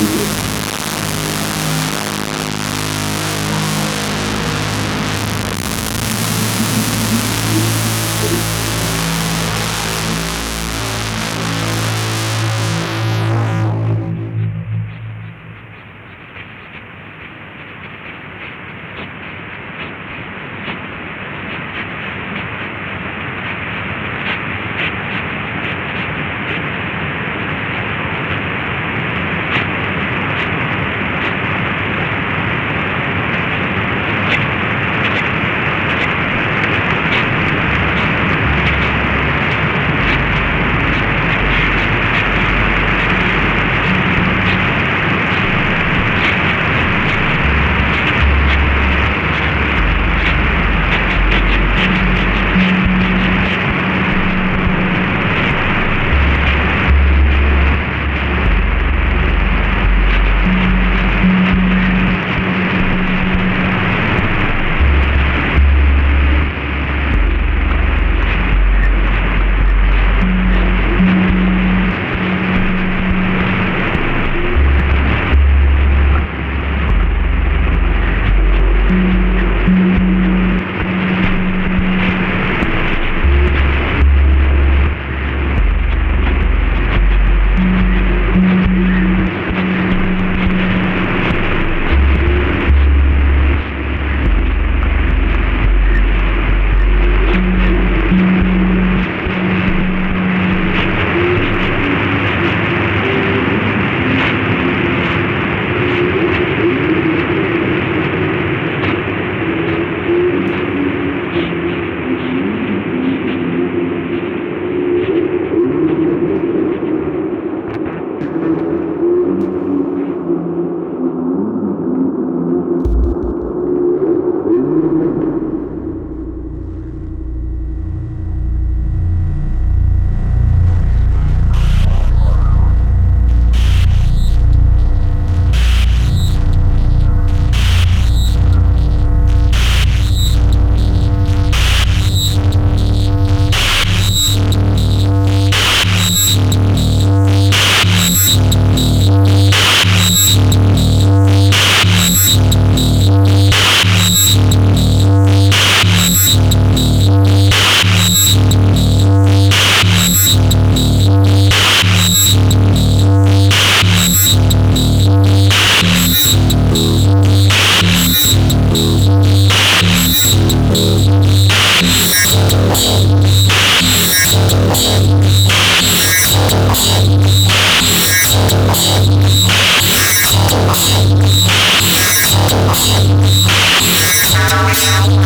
do it. Yeah.